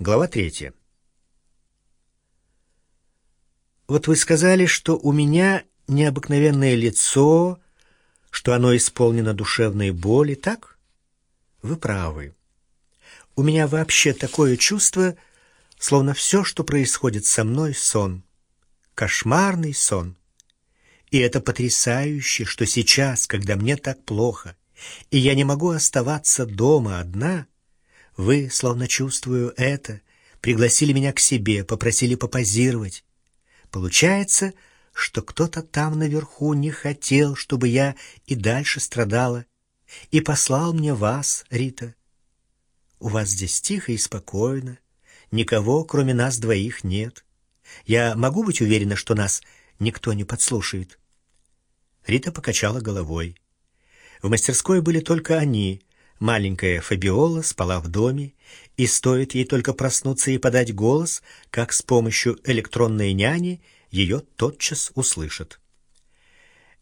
Глава третья. Вот вы сказали, что у меня необыкновенное лицо, что оно исполнено душевной боли, так? Вы правы. У меня вообще такое чувство, словно все, что происходит со мной, сон. Кошмарный сон. И это потрясающе, что сейчас, когда мне так плохо, и я не могу оставаться дома одна, вы, словно чувствую это, пригласили меня к себе, попросили попозировать. Получается, что кто-то там наверху не хотел, чтобы я и дальше страдала, и послал мне вас, Рита. У вас здесь тихо и спокойно, никого, кроме нас двоих, нет. Я могу быть уверена, что нас никто не подслушает?» Рита покачала головой. В мастерской были только они, Маленькая Фабиола спала в доме, и стоит ей только проснуться и подать голос, как с помощью электронной няни ее тотчас услышат.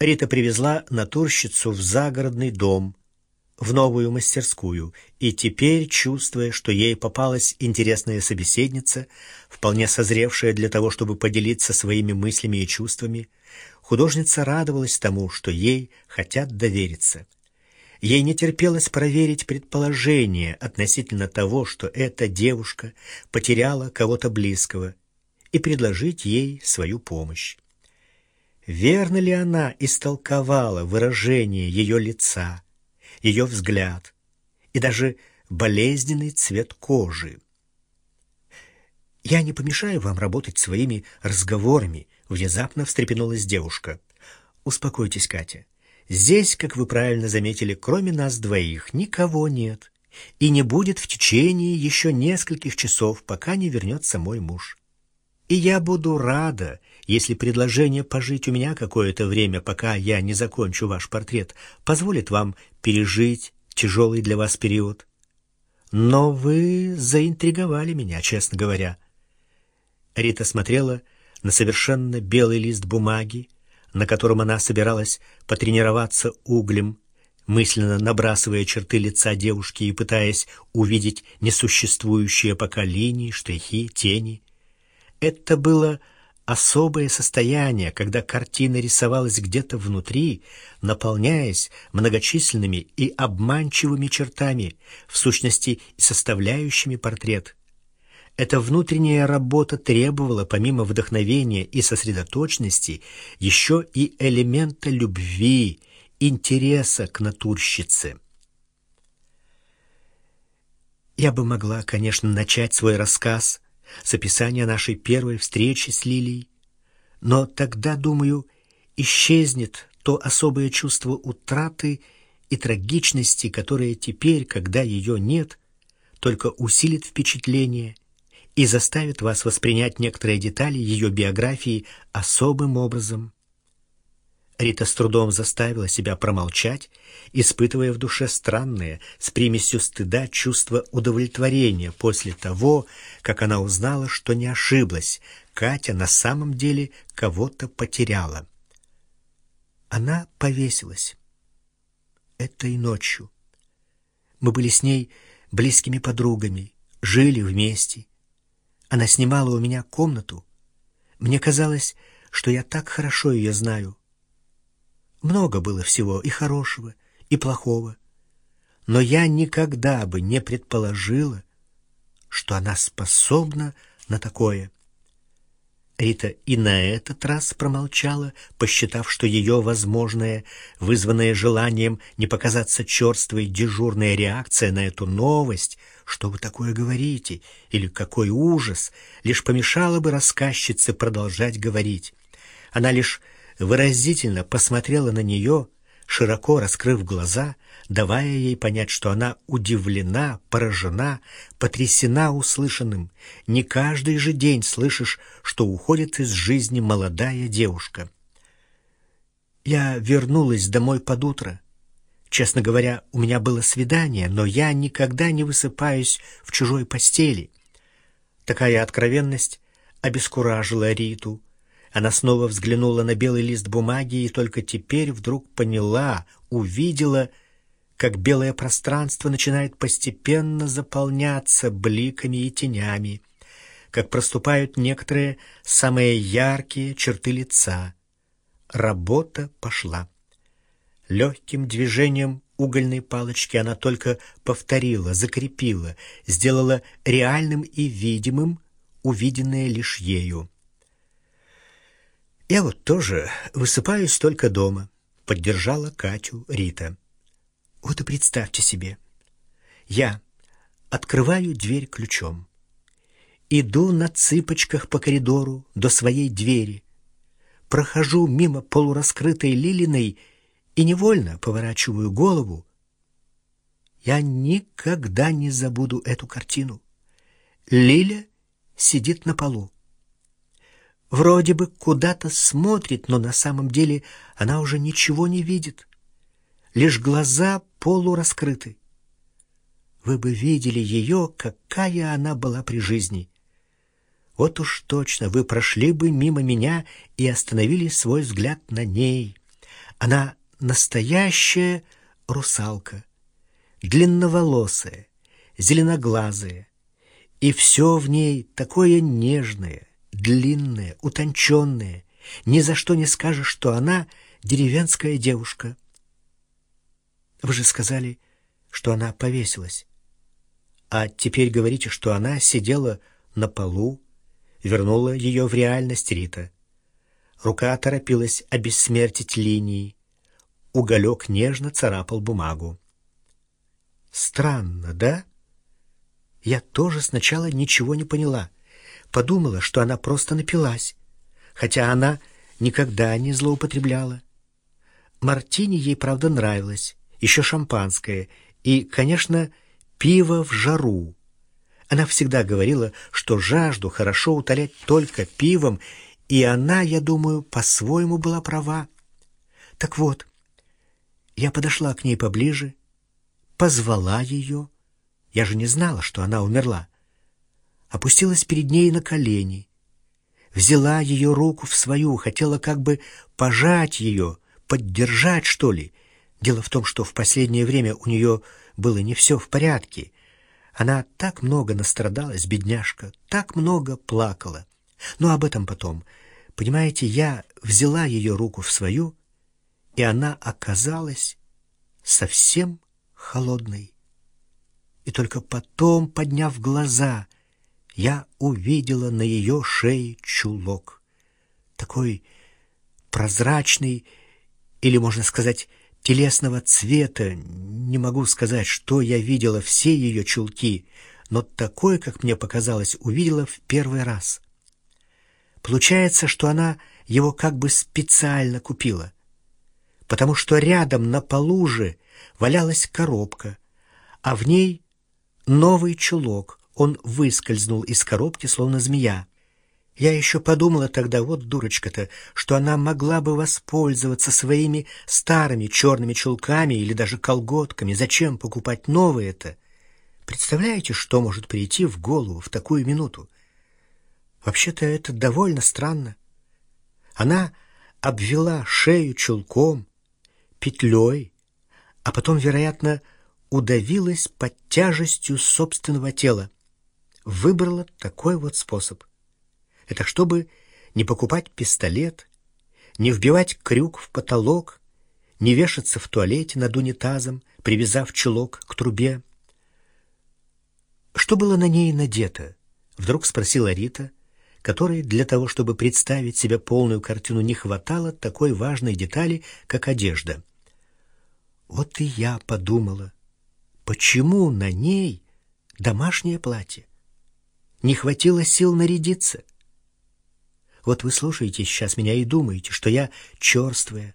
Рита привезла натурщицу в загородный дом, в новую мастерскую, и теперь, чувствуя, что ей попалась интересная собеседница, вполне созревшая для того, чтобы поделиться своими мыслями и чувствами, художница радовалась тому, что ей хотят довериться — Ей не терпелось проверить предположение относительно того, что эта девушка потеряла кого-то близкого, и предложить ей свою помощь. Верно ли она истолковала выражение ее лица, ее взгляд и даже болезненный цвет кожи? «Я не помешаю вам работать своими разговорами», — внезапно встрепенулась девушка. «Успокойтесь, Катя. Здесь, как вы правильно заметили, кроме нас двоих никого нет и не будет в течение еще нескольких часов, пока не вернется мой муж. И я буду рада, если предложение пожить у меня какое-то время, пока я не закончу ваш портрет, позволит вам пережить тяжелый для вас период. Но вы заинтриговали меня, честно говоря. Рита смотрела на совершенно белый лист бумаги, на котором она собиралась потренироваться углем, мысленно набрасывая черты лица девушки и пытаясь увидеть несуществующие пока линии, штрихи, тени. Это было особое состояние, когда картина рисовалась где-то внутри, наполняясь многочисленными и обманчивыми чертами, в сущности составляющими портрет. Эта внутренняя работа требовала, помимо вдохновения и сосредоточенности, еще и элемента любви, интереса к натурщице. Я бы могла, конечно, начать свой рассказ с описания нашей первой встречи с Лилией, но тогда, думаю, исчезнет то особое чувство утраты и трагичности, которое теперь, когда ее нет, только усилит впечатление и заставит вас воспринять некоторые детали ее биографии особым образом. Рита с трудом заставила себя промолчать, испытывая в душе странное, с примесью стыда, чувство удовлетворения после того, как она узнала, что не ошиблась, Катя на самом деле кого-то потеряла. Она повесилась. Этой ночью. Мы были с ней близкими подругами, жили вместе. Она снимала у меня комнату. Мне казалось, что я так хорошо ее знаю. Много было всего и хорошего, и плохого. Но я никогда бы не предположила, что она способна на такое. Рита и на этот раз промолчала, посчитав, что ее возможная, вызванная желанием не показаться черствой дежурная реакция на эту новость, что вы такое говорите, или какой ужас, лишь помешала бы рассказчице продолжать говорить. Она лишь выразительно посмотрела на нее, широко раскрыв глаза, давая ей понять, что она удивлена, поражена, потрясена услышанным. Не каждый же день слышишь, что уходит из жизни молодая девушка. Я вернулась домой под утро. Честно говоря, у меня было свидание, но я никогда не высыпаюсь в чужой постели. Такая откровенность обескуражила Риту, она снова взглянула на белый лист бумаги и только теперь вдруг поняла, увидела, как белое пространство начинает постепенно заполняться бликами и тенями, как проступают некоторые самые яркие черты лица. Работа пошла. Легким движением угольной палочки она только повторила, закрепила, сделала реальным и видимым увиденное лишь ею. «Я вот тоже высыпаюсь только дома», — поддержала Катю Рита. «Вот и представьте себе, я открываю дверь ключом, иду на цыпочках по коридору до своей двери, прохожу мимо полураскрытой Лилиной и невольно поворачиваю голову. Я никогда не забуду эту картину. Лиля сидит на полу. Вроде бы куда-то смотрит, но на самом деле она уже ничего не видит. Лишь глаза полураскрыты. Вы бы видели ее, какая она была при жизни. Вот уж точно, вы прошли бы мимо меня и остановили свой взгляд на ней. Она настоящая русалка, длинноволосая, зеленоглазая, и все в ней такое нежное, длинная, утонченная. Ни за что не скажешь, что она деревенская девушка. Вы же сказали, что она повесилась. А теперь говорите, что она сидела на полу, вернула ее в реальность Рита. Рука торопилась обессмертить линии. Уголек нежно царапал бумагу. Странно, да? Я тоже сначала ничего не поняла подумала, что она просто напилась, хотя она никогда не злоупотребляла. Мартини ей, правда, нравилось, еще шампанское и, конечно, пиво в жару. Она всегда говорила, что жажду хорошо утолять только пивом, и она, я думаю, по-своему была права. Так вот, я подошла к ней поближе, позвала ее. Я же не знала, что она умерла опустилась перед ней на колени, взяла ее руку в свою, хотела как бы пожать ее, поддержать, что ли. Дело в том, что в последнее время у нее было не все в порядке. Она так много настрадалась, бедняжка, так много плакала. Но об этом потом. Понимаете, я взяла ее руку в свою, и она оказалась совсем холодной. И только потом, подняв глаза — я увидела на ее шее чулок. Такой прозрачный, или, можно сказать, телесного цвета. Не могу сказать, что я видела все ее чулки, но такое, как мне показалось, увидела в первый раз. Получается, что она его как бы специально купила, потому что рядом на полу же валялась коробка, а в ней новый чулок, он выскользнул из коробки, словно змея. Я еще подумала тогда, вот дурочка-то, что она могла бы воспользоваться своими старыми черными чулками или даже колготками. Зачем покупать новые-то? Представляете, что может прийти в голову в такую минуту? Вообще-то это довольно странно. Она обвела шею чулком, петлей, а потом, вероятно, удавилась под тяжестью собственного тела выбрала такой вот способ. Это чтобы не покупать пистолет, не вбивать крюк в потолок, не вешаться в туалете над унитазом, привязав чулок к трубе. «Что было на ней надето?» — вдруг спросила Рита, которой для того, чтобы представить себе полную картину, не хватало такой важной детали, как одежда. Вот и я подумала, почему на ней домашнее платье? не хватило сил нарядиться. Вот вы слушаете сейчас меня и думаете, что я черствая.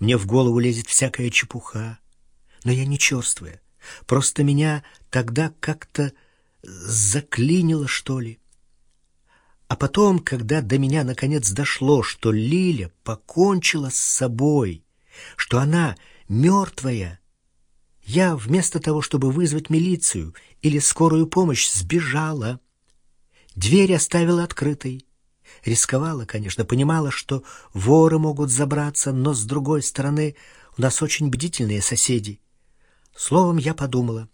Мне в голову лезет всякая чепуха. Но я не черствая. Просто меня тогда как-то заклинило, что ли. А потом, когда до меня наконец дошло, что Лиля покончила с собой, что она мертвая, я вместо того, чтобы вызвать милицию или скорую помощь, сбежала. Дверь оставила открытой. Рисковала, конечно, понимала, что воры могут забраться, но, с другой стороны, у нас очень бдительные соседи. Словом, я подумала,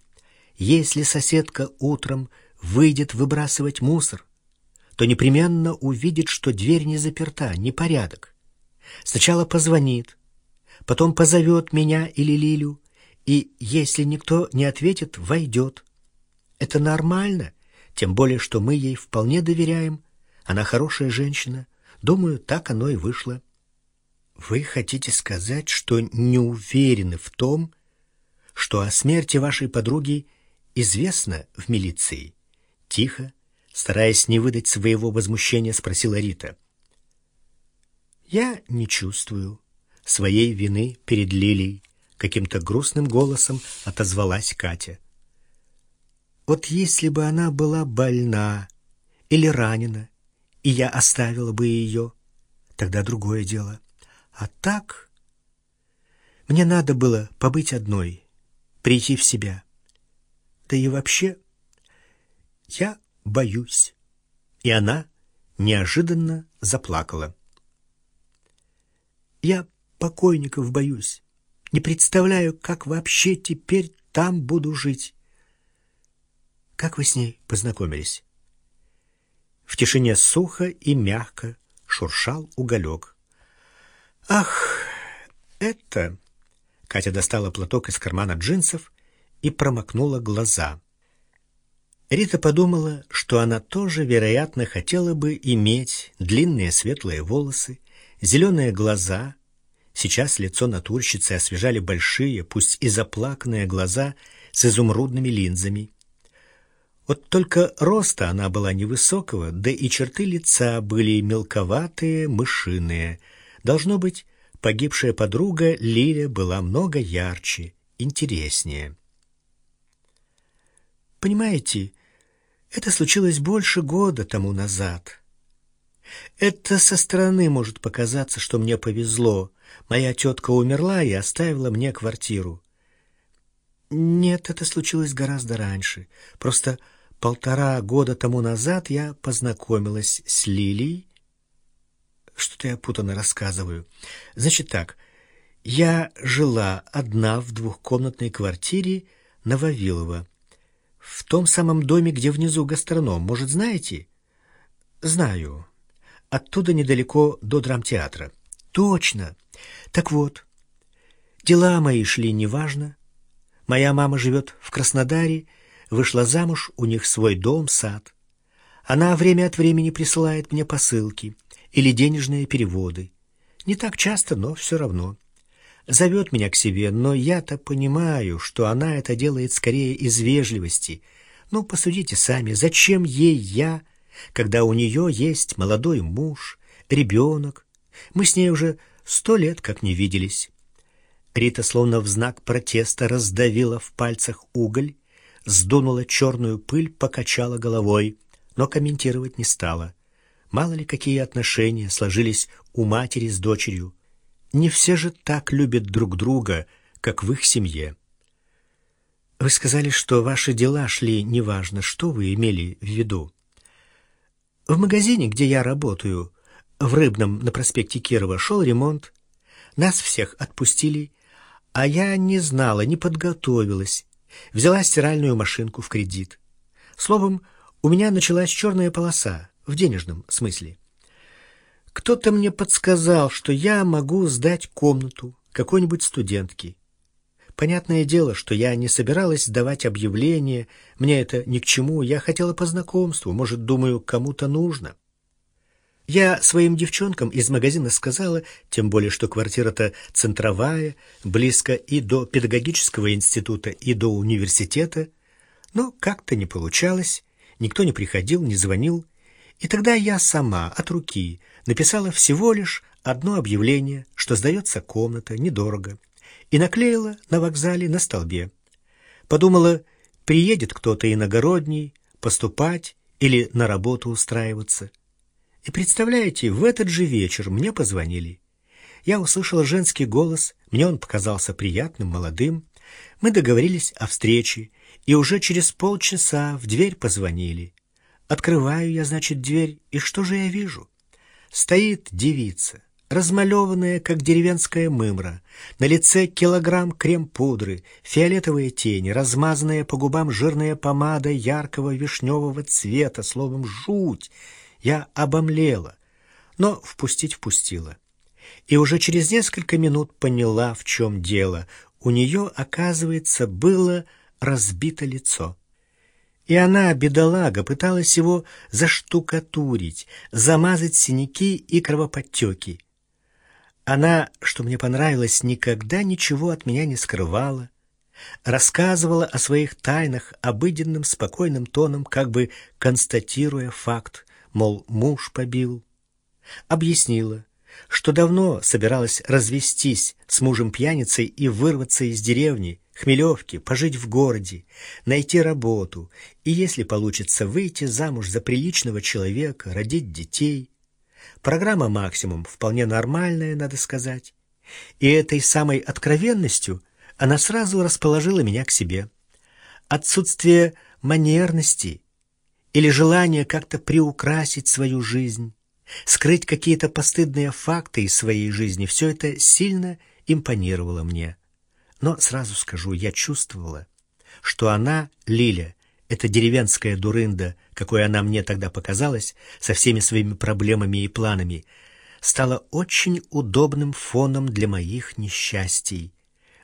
если соседка утром выйдет выбрасывать мусор, то непременно увидит, что дверь не заперта, непорядок. Сначала позвонит, потом позовет меня или Лилю, и, если никто не ответит, войдет. Это нормально, тем более, что мы ей вполне доверяем. Она хорошая женщина. Думаю, так оно и вышло. Вы хотите сказать, что не уверены в том, что о смерти вашей подруги известно в милиции? Тихо, стараясь не выдать своего возмущения, спросила Рита. Я не чувствую своей вины перед Лилией, каким-то грустным голосом отозвалась Катя. Вот если бы она была больна или ранена, и я оставила бы ее, тогда другое дело. А так мне надо было побыть одной, прийти в себя. Да и вообще я боюсь. И она неожиданно заплакала. Я покойников боюсь. Не представляю, как вообще теперь там буду жить. Как вы с ней познакомились? В тишине сухо и мягко шуршал уголек. Ах, это... Катя достала платок из кармана джинсов и промокнула глаза. Рита подумала, что она тоже, вероятно, хотела бы иметь длинные светлые волосы, зеленые глаза. Сейчас лицо натурщицы освежали большие, пусть и заплаканные глаза с изумрудными линзами. Вот только роста она была невысокого, да и черты лица были мелковатые, мышиные. Должно быть, погибшая подруга Лиля была много ярче, интереснее. Понимаете, это случилось больше года тому назад. Это со стороны может показаться, что мне повезло. Моя тетка умерла и оставила мне квартиру. Нет, это случилось гораздо раньше. Просто Полтора года тому назад я познакомилась с Лилией. Что-то я путано рассказываю. Значит так, я жила одна в двухкомнатной квартире на Вавилово. В том самом доме, где внизу гастроном. Может, знаете? Знаю. Оттуда недалеко до драмтеатра. Точно. Так вот, дела мои шли неважно. Моя мама живет в Краснодаре, вышла замуж, у них свой дом, сад. Она время от времени присылает мне посылки или денежные переводы. Не так часто, но все равно. Зовет меня к себе, но я-то понимаю, что она это делает скорее из вежливости. Ну, посудите сами, зачем ей я, когда у нее есть молодой муж, ребенок? Мы с ней уже сто лет как не виделись. Рита словно в знак протеста раздавила в пальцах уголь сдунула черную пыль, покачала головой, но комментировать не стала. Мало ли какие отношения сложились у матери с дочерью. Не все же так любят друг друга, как в их семье. Вы сказали, что ваши дела шли неважно. Что вы имели в виду? В магазине, где я работаю, в Рыбном на проспекте Кирова, шел ремонт. Нас всех отпустили, а я не знала, не подготовилась Взяла стиральную машинку в кредит. Словом, у меня началась черная полоса, в денежном смысле. Кто-то мне подсказал, что я могу сдать комнату какой-нибудь студентке. Понятное дело, что я не собиралась давать объявление, мне это ни к чему, я хотела по знакомству, может, думаю, кому-то нужно. Я своим девчонкам из магазина сказала, тем более, что квартира-то центровая, близко и до педагогического института, и до университета. Но как-то не получалось, никто не приходил, не звонил. И тогда я сама, от руки, написала всего лишь одно объявление, что сдается комната, недорого, и наклеила на вокзале на столбе. Подумала, приедет кто-то иногородний, поступать или на работу устраиваться. И представляете, в этот же вечер мне позвонили. Я услышала женский голос, мне он показался приятным, молодым. Мы договорились о встрече, и уже через полчаса в дверь позвонили. Открываю я, значит, дверь, и что же я вижу? Стоит девица, размалеванная, как деревенская мымра, на лице килограмм крем-пудры, фиолетовые тени, размазанная по губам жирная помада яркого вишневого цвета, словом, жуть. Я обомлела, но впустить впустила. И уже через несколько минут поняла, в чем дело. У нее, оказывается, было разбито лицо. И она, бедолага, пыталась его заштукатурить, замазать синяки и кровоподтеки. Она, что мне понравилось, никогда ничего от меня не скрывала, рассказывала о своих тайнах обыденным спокойным тоном, как бы констатируя факт, мол, муж побил. Объяснила, что давно собиралась развестись с мужем-пьяницей и вырваться из деревни, Хмелевки, пожить в городе, найти работу и, если получится, выйти замуж за приличного человека, родить детей. Программа «Максимум» вполне нормальная, надо сказать. И этой самой откровенностью она сразу расположила меня к себе. Отсутствие манерности или желание как-то приукрасить свою жизнь, скрыть какие-то постыдные факты из своей жизни, все это сильно импонировало мне. Но сразу скажу, я чувствовала, что она, Лиля, эта деревенская дурында, какой она мне тогда показалась, со всеми своими проблемами и планами, стала очень удобным фоном для моих несчастий.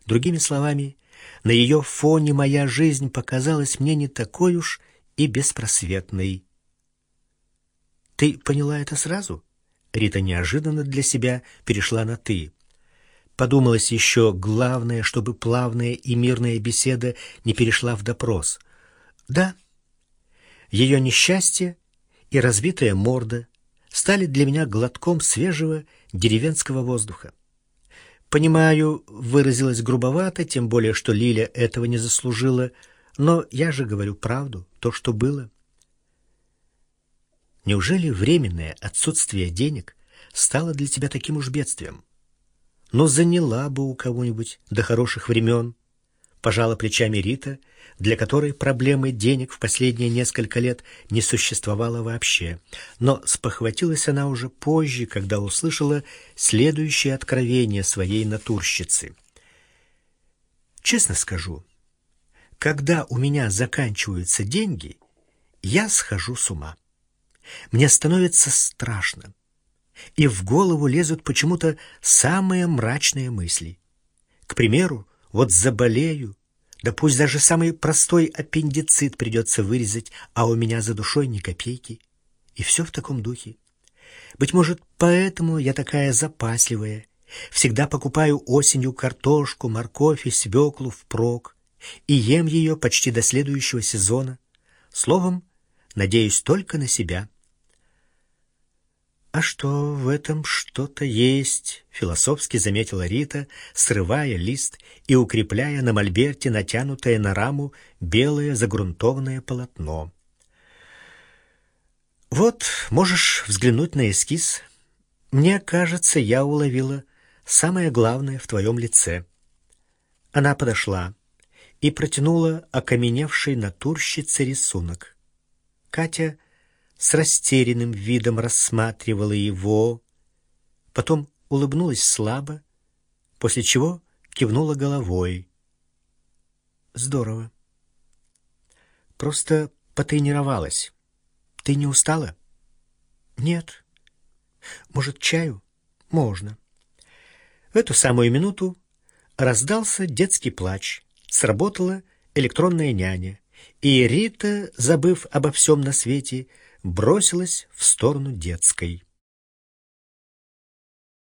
Другими словами, на ее фоне моя жизнь показалась мне не такой уж и беспросветной. «Ты поняла это сразу?» Рита неожиданно для себя перешла на «ты». Подумалось еще главное, чтобы плавная и мирная беседа не перешла в допрос. Да, ее несчастье и разбитая морда стали для меня глотком свежего деревенского воздуха. Понимаю, выразилась грубовато, тем более, что Лиля этого не заслужила, но я же говорю правду, то, что было. Неужели временное отсутствие денег стало для тебя таким уж бедствием? но заняла бы у кого-нибудь до хороших времен. Пожала плечами Рита, для которой проблемы денег в последние несколько лет не существовало вообще. Но спохватилась она уже позже, когда услышала следующее откровение своей натурщицы. Честно скажу, когда у меня заканчиваются деньги, я схожу с ума. Мне становится страшно и в голову лезут почему-то самые мрачные мысли. К примеру, вот заболею, да пусть даже самый простой аппендицит придется вырезать, а у меня за душой ни копейки. И все в таком духе. Быть может, поэтому я такая запасливая. Всегда покупаю осенью картошку, морковь и свеклу впрок и ем ее почти до следующего сезона. Словом, надеюсь только на себя. «А что, в этом что-то есть?» — философски заметила Рита, срывая лист и укрепляя на мольберте натянутое на раму белое загрунтованное полотно. «Вот, можешь взглянуть на эскиз. Мне кажется, я уловила самое главное в твоем лице». Она подошла и протянула окаменевший натурщице рисунок. Катя с растерянным видом рассматривала его, потом улыбнулась слабо, после чего кивнула головой. Здорово. Просто потренировалась. Ты не устала? Нет. Может, чаю? Можно. В эту самую минуту раздался детский плач. Сработала электронная няня. И Рита, забыв обо всем на свете, бросилась в сторону детской.